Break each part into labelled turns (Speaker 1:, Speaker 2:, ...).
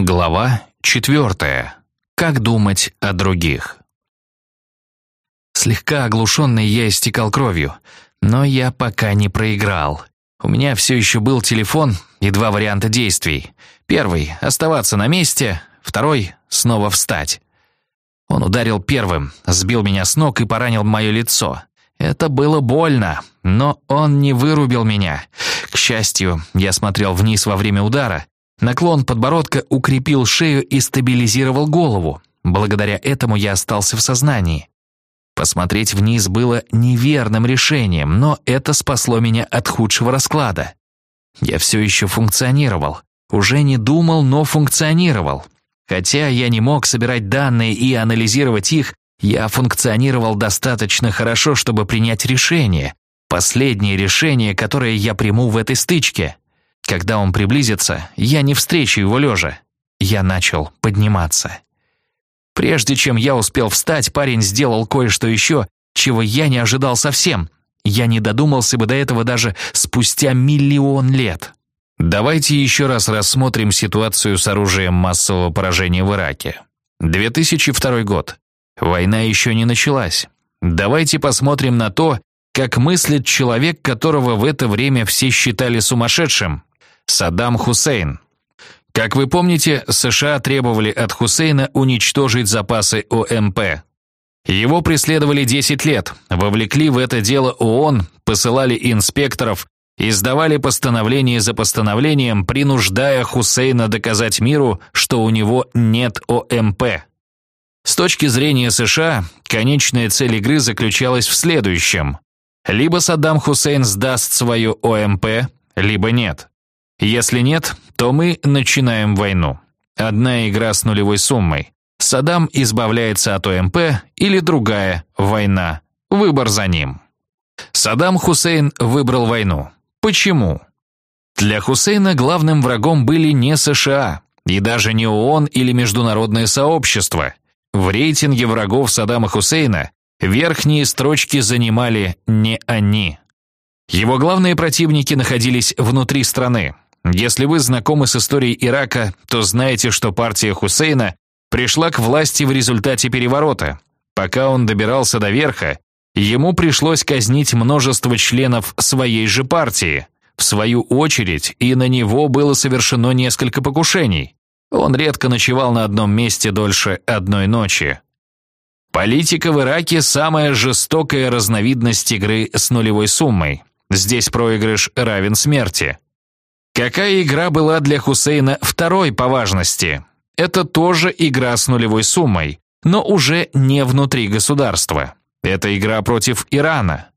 Speaker 1: Глава четвертая. Как думать о других? Слегка оглушенный я истекал кровью, но я пока не проиграл. У меня все еще был телефон и два варианта действий. Первый — оставаться на месте, второй — снова встать. Он ударил первым, сбил меня с ног и поранил мое лицо. Это было больно, но он не вырубил меня. К счастью, я смотрел вниз во время удара, Наклон подбородка укрепил шею и стабилизировал голову. Благодаря этому я остался в сознании. Посмотреть вниз было неверным решением, но это спасло меня от худшего расклада. Я все еще функционировал. Уже не думал, но функционировал. Хотя я не мог собирать данные и анализировать их, я функционировал достаточно хорошо, чтобы принять решение. Последнее решение, которое я приму в этой стычке. Когда он приблизится, я не встречу его лежа. Я начал подниматься. Прежде чем я успел встать, парень сделал кое-что еще, чего я не ожидал совсем. Я не додумался бы до этого даже спустя миллион лет. Давайте еще раз рассмотрим ситуацию с оружием массового поражения в Ираке. 2002 год. Война еще не началась. Давайте посмотрим на то, как мыслит человек, которого в это время все считали сумасшедшим, Саддам Хусейн. Как вы помните, США требовали от Хусейна уничтожить запасы ОМП. Его преследовали 10 лет, вовлекли в это дело ООН, посылали инспекторов, издавали постановление за постановлением, принуждая Хусейна доказать миру, что у него нет ОМП. С точки зрения США, конечная цель игры заключалась в следующем. Либо Саддам Хусейн сдаст свое ОМП, либо нет. Если нет, то мы начинаем войну. Одна игра с нулевой суммой. Саддам избавляется от ОМП или другая война. Выбор за ним. Саддам Хусейн выбрал войну. Почему? Для Хусейна главным врагом были не США, и даже не ООН или международное сообщество. В рейтинге врагов Саддама Хусейна верхние строчки занимали не они. Его главные противники находились внутри страны, если вы знакомы с историей Ирака, то знаете, что партия Хусейна пришла к власти в результате переворота. Пока он добирался до верха, ему пришлось казнить множество членов своей же партии. В свою очередь, и на него было совершено несколько покушений. Он редко ночевал на одном месте дольше одной ночи. Политика в Ираке – самая жестокая разновидность игры с нулевой суммой. Здесь проигрыш равен смерти. Какая игра была для Хусейна второй по важности? Это тоже игра с нулевой суммой, но уже не внутри государства. Это игра против Ирана.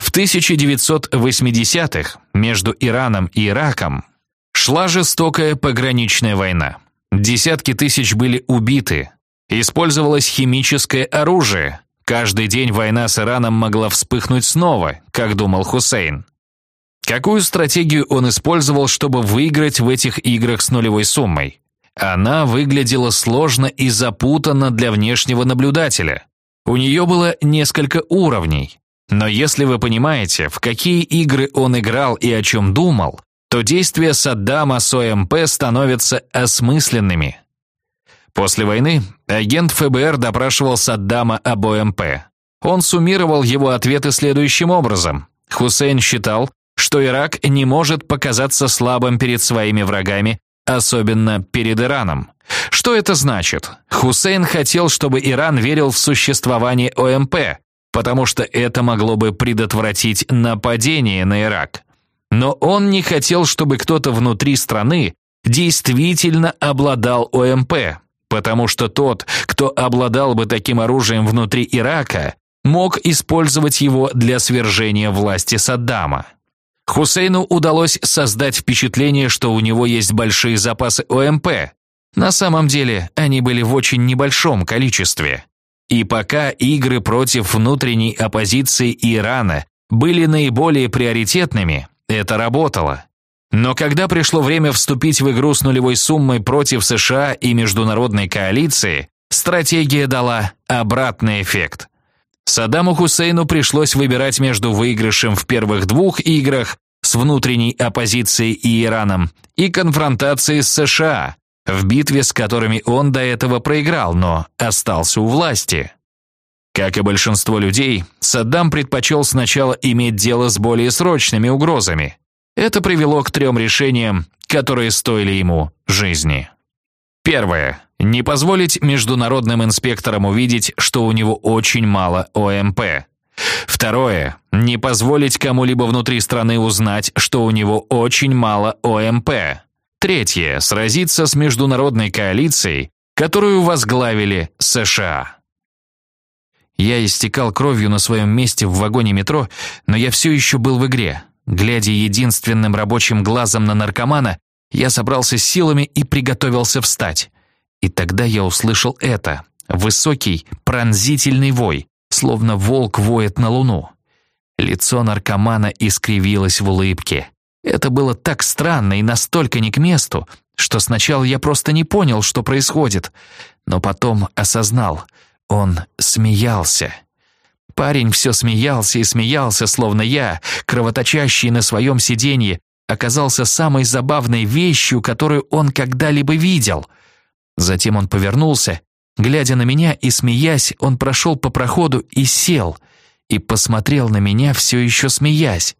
Speaker 1: В 1980-х между Ираном и Ираком шла жестокая пограничная война. Десятки тысяч были убиты. Использовалось химическое оружие. Каждый день война с Ираном могла вспыхнуть снова, как думал Хусейн. Какую стратегию он использовал, чтобы выиграть в этих играх с нулевой суммой? Она выглядела сложно и запутанно для внешнего наблюдателя. У нее было несколько уровней. Но если вы понимаете, в какие игры он играл и о чем думал, то действия Саддама с ОМП становятся осмысленными. После войны агент ФБР допрашивал Саддама об ОМП. Он суммировал его ответы следующим образом. Хусейн считал, что Ирак не может показаться слабым перед своими врагами, особенно перед Ираном. Что это значит? Хусейн хотел, чтобы Иран верил в существование ОМП, потому что это могло бы предотвратить нападение на Ирак. Но он не хотел, чтобы кто-то внутри страны действительно обладал ОМП, потому что тот, кто обладал бы таким оружием внутри Ирака, мог использовать его для свержения власти Саддама. Хусейну удалось создать впечатление, что у него есть большие запасы ОМП. На самом деле, они были в очень небольшом количестве. И пока игры против внутренней оппозиции Ирана были наиболее приоритетными, это работало. Но когда пришло время вступить в игру с нулевой суммой против США и международной коалиции, стратегия дала обратный эффект – Саддаму Хусейну пришлось выбирать между выигрышем в первых двух играх с внутренней оппозицией и Ираном и конфронтацией с США, в битве, с которыми он до этого проиграл, но остался у власти. Как и большинство людей, Саддам предпочел сначала иметь дело с более срочными угрозами. Это привело к трем решениям, которые стоили ему жизни. Первое. Не позволить международным инспекторам увидеть, что у него очень мало ОМП. Второе. Не позволить кому-либо внутри страны узнать, что у него очень мало ОМП. Третье. Сразиться с международной коалицией, которую возглавили США. Я истекал кровью на своем месте в вагоне метро, но я все еще был в игре. Глядя единственным рабочим глазом на наркомана, я собрался с силами и приготовился встать. И тогда я услышал это. Высокий, пронзительный вой, словно волк воет на луну. Лицо наркомана искривилось в улыбке. Это было так странно и настолько не к месту, что сначала я просто не понял, что происходит, но потом осознал. Он смеялся. Парень все смеялся и смеялся, словно я, кровоточащий на своем сиденье, оказался самой забавной вещью, которую он когда-либо видел. Затем он повернулся, глядя на меня и смеясь, он прошел по проходу и сел, и посмотрел на меня, все еще смеясь.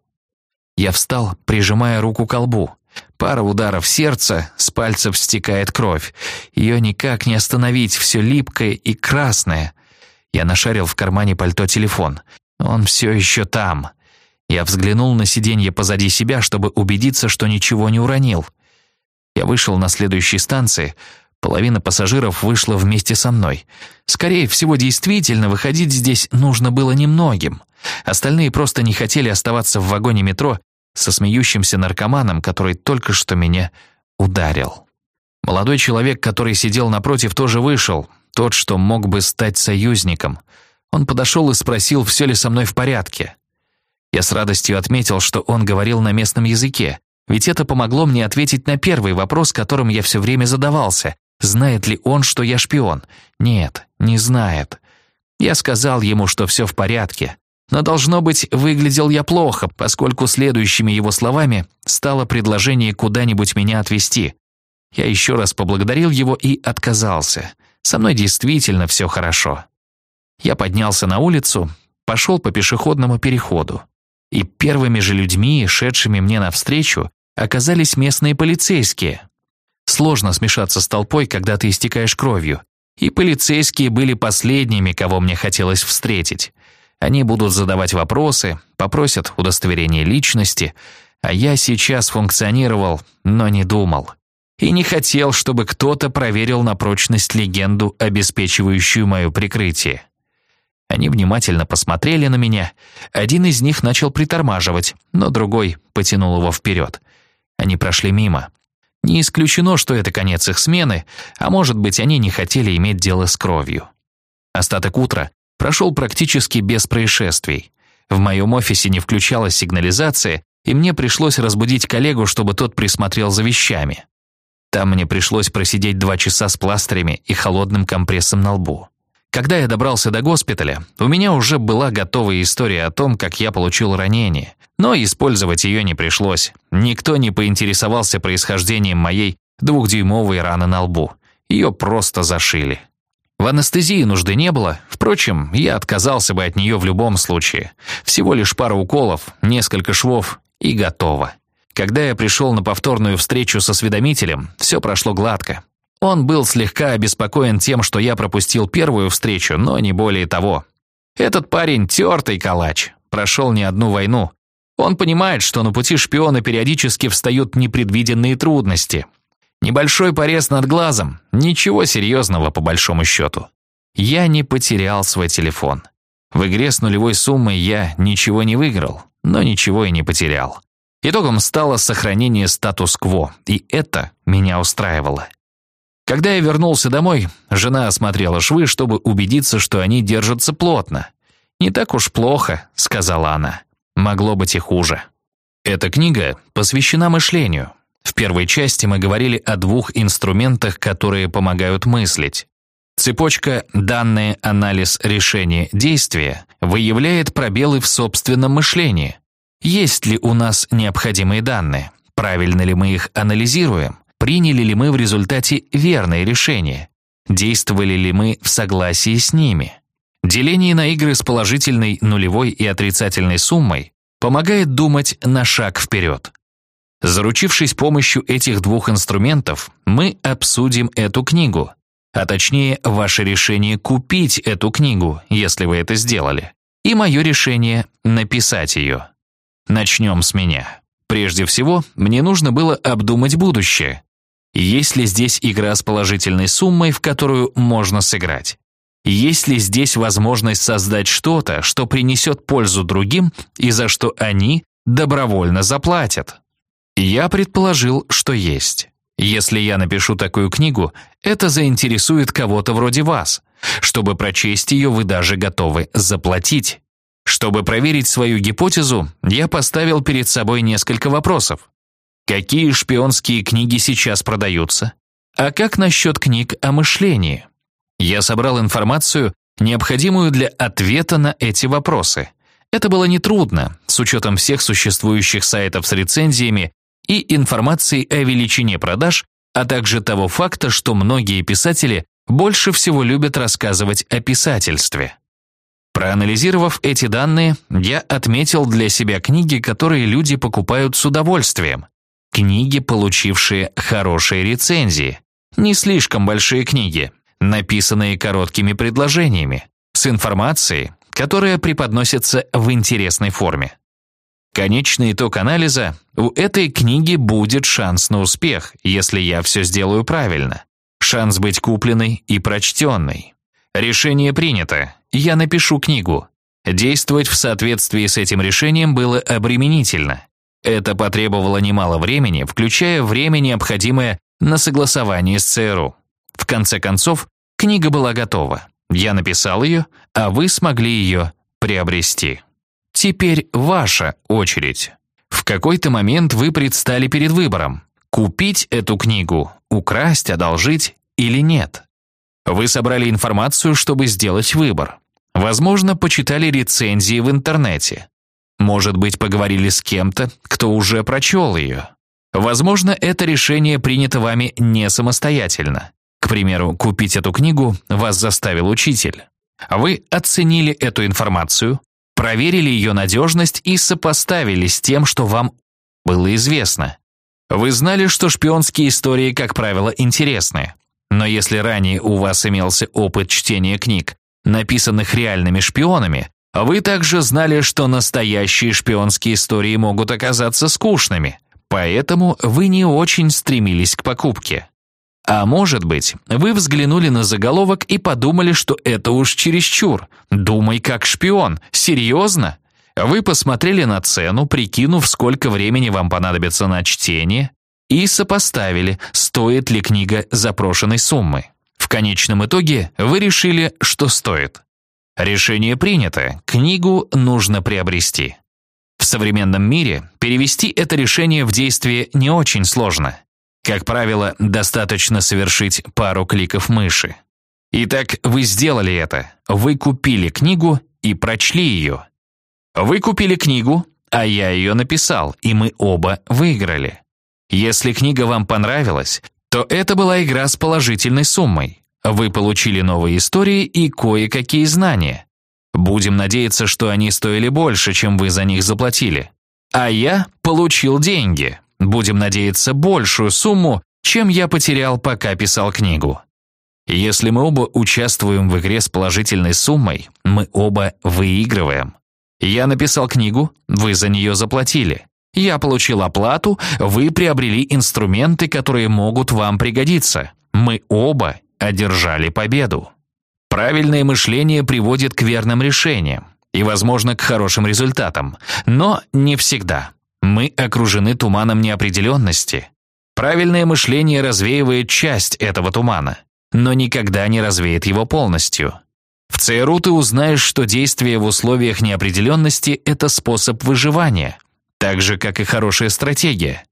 Speaker 1: Я встал, прижимая руку к лбу. Пара ударов сердца, с пальцев стекает кровь. Ее никак не остановить, все липкое и красное. Я нашарил в кармане пальто телефон. Он все еще там. Я взглянул на сиденье позади себя, чтобы убедиться, что ничего не уронил. Я вышел на следующей станции. Половина пассажиров вышла вместе со мной. Скорее всего, действительно, выходить здесь нужно было немногим. Остальные просто не хотели оставаться в вагоне метро со смеющимся наркоманом, который только что меня ударил. Молодой человек, который сидел напротив, тоже вышел, тот, что мог бы стать союзником. Он подошел и спросил, все ли со мной в порядке. Я с радостью отметил, что он говорил на местном языке, ведь это помогло мне ответить на первый вопрос, которым я все время задавался. Знает ли он, что я шпион? Нет, не знает. Я сказал ему, что все в порядке. Но, должно быть, выглядел я плохо, поскольку следующими его словами стало предложение куда-нибудь меня отвезти. Я еще раз поблагодарил его и отказался. Со мной действительно все хорошо. Я поднялся на улицу, пошел по пешеходному переходу и первыми же людьми, шедшими мне навстречу, оказались местные полицейские. Сложно смешаться с толпой, когда ты истекаешь кровью, и полицейские были последними, кого мне хотелось встретить. Они будут задавать вопросы, попросят удостоверение личности, а я сейчас функционировал, но не думал. И не хотел, чтобы кто-то проверил на прочность легенду, обеспечивающую мое прикрытие. Они внимательно посмотрели на меня. Один из них начал притормаживать, но другой потянул его вперед. Они прошли мимо. Не исключено, что это конец их смены, а может быть, они не хотели иметь дело с кровью. Остаток утра прошел практически без происшествий. В моем офисе не включалась сигнализация, и мне пришлось разбудить коллегу, чтобы тот присмотрел за вещами. Там мне пришлось просидеть два часа с пластырями и холодным компрессом на лбу. Когда я добрался до госпиталя, у меня уже была готовая история о том, как я получил ранение. Но использовать ее не пришлось. Никто не поинтересовался происхождением моей двухдюймовой раны на лбу. Ее просто зашили. В анестезии нужды не было, впрочем, я отказался бы от нее в любом случае. Всего лишь пара уколов, несколько швов и готово. Когда я пришел на повторную встречу со осведомителем, все прошло гладко. Он был слегка обеспокоен тем, что я пропустил первую встречу, но не более того. Этот парень тертый калач, прошел не одну войну. Он понимает, что на пути шпиона периодически встают непредвиденные трудности. Небольшой порез над глазом, ничего серьезного по большому счету. Я не потерял свой телефон. В игре с нулевой суммой я ничего не выиграл, но ничего и не потерял. Итогом стало сохранение статус-кво, и это меня устраивало. Когда я вернулся домой, жена осмотрела швы, чтобы убедиться, что они держатся плотно. «Не так уж плохо», — сказала она. «Могло быть и хуже». Эта книга посвящена мышлению. В первой части мы говорили о двух инструментах, которые помогают мыслить. Цепочка «данные, анализ, решение, действие» выявляет пробелы в собственном мышлении. Есть ли у нас необходимые данные? Правильно ли мы их анализируем? приняли ли мы в результате верные решения, действовали ли мы в согласии с ними. Деление на игры с положительной, нулевой и отрицательной суммой помогает думать на шаг вперед. Заручившись помощью этих двух инструментов, мы обсудим эту книгу, а точнее ваше решение купить эту книгу, если вы это сделали, и мое решение написать ее. Начнем с меня. Прежде всего, мне нужно было обдумать будущее. Есть ли здесь игра с положительной суммой, в которую можно сыграть? Есть ли здесь возможность создать что-то, что принесет пользу другим и за что они добровольно заплатят? Я предположил, что есть. Если я напишу такую книгу, это заинтересует кого-то вроде вас. Чтобы прочесть ее, вы даже готовы заплатить. Чтобы проверить свою гипотезу, я поставил перед собой несколько вопросов. Какие шпионские книги сейчас продаются? А как насчет книг о мышлении? Я собрал информацию, необходимую для ответа на эти вопросы. Это было нетрудно, с учетом всех существующих сайтов с рецензиями и информацией о величине продаж, а также того факта, что многие писатели больше всего любят рассказывать о писательстве. Проанализировав эти данные, я отметил для себя книги, которые люди покупают с удовольствием. Книги, получившие хорошие рецензии. Не слишком большие книги, написанные короткими предложениями, с информацией, которая преподносится в интересной форме. Конечный итог анализа – у этой книги будет шанс на успех, если я все сделаю правильно. Шанс быть купленной и прочтенной. Решение принято. Я напишу книгу. Действовать в соответствии с этим решением было обременительно. Это потребовало немало времени, включая время, необходимое на согласование с ЦРУ. В конце концов, книга была готова. Я написал ее, а вы смогли ее приобрести. Теперь ваша очередь. В какой-то момент вы предстали перед выбором. Купить эту книгу, украсть, одолжить или нет. Вы собрали информацию, чтобы сделать выбор. Возможно, почитали рецензии в интернете. Может быть, поговорили с кем-то, кто уже прочел ее. Возможно, это решение принято вами не самостоятельно. К примеру, купить эту книгу вас заставил учитель. Вы оценили эту информацию, проверили ее надежность и сопоставили с тем, что вам было известно. Вы знали, что шпионские истории, как правило, интересны. Но если ранее у вас имелся опыт чтения книг, написанных реальными шпионами, вы также знали, что настоящие шпионские истории могут оказаться скучными, поэтому вы не очень стремились к покупке. А может быть, вы взглянули на заголовок и подумали, что это уж чересчур. Думай как шпион. Серьезно? Вы посмотрели на цену, прикинув, сколько времени вам понадобится на чтение, и сопоставили, стоит ли книга запрошенной суммы. В конечном итоге вы решили, что стоит. Решение принято, книгу нужно приобрести. В современном мире перевести это решение в действие не очень сложно. Как правило, достаточно совершить пару кликов мыши. Итак, вы сделали это. Вы купили книгу и прочли ее. Вы купили книгу, а я ее написал, и мы оба выиграли. Если книга вам понравилась, то это была игра с положительной суммой. Вы получили новые истории и кое-какие знания. Будем надеяться, что они стоили больше, чем вы за них заплатили. А я получил деньги. Будем надеяться, большую сумму, чем я потерял, пока писал книгу. Если мы оба участвуем в игре с положительной суммой, мы оба выигрываем. Я написал книгу, вы за нее заплатили. Я получил оплату, вы приобрели инструменты, которые могут вам пригодиться. Мы оба одержали победу. Правильное мышление приводит к верным решениям и, возможно, к хорошим результатам, но не всегда. Мы окружены туманом неопределенности. Правильное мышление развеивает часть этого тумана, но никогда не развеет его полностью. В ЦРУ ты узнаешь, что действие в условиях неопределенности – это способ выживания, так же, как и хорошая стратегия.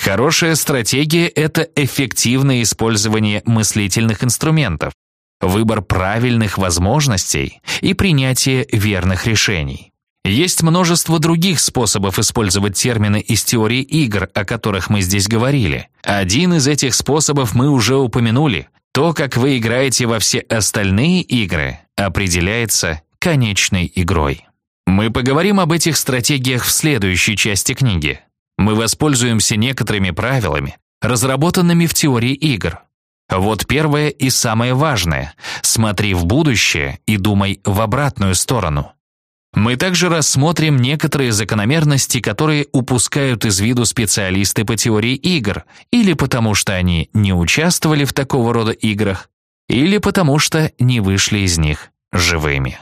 Speaker 1: Хорошая стратегия – это эффективное использование мыслительных инструментов, выбор правильных возможностей и принятие верных решений. Есть множество других способов использовать термины из теории игр, о которых мы здесь говорили. Один из этих способов мы уже упомянули. То, как вы играете во все остальные игры, определяется конечной игрой. Мы поговорим об этих стратегиях в следующей части книги. Мы воспользуемся некоторыми правилами, разработанными в теории игр. Вот первое и самое важное – смотри в будущее и думай в обратную сторону. Мы также рассмотрим некоторые закономерности, которые упускают из виду специалисты по теории игр, или потому что они не участвовали в такого рода играх, или потому что не вышли из них живыми.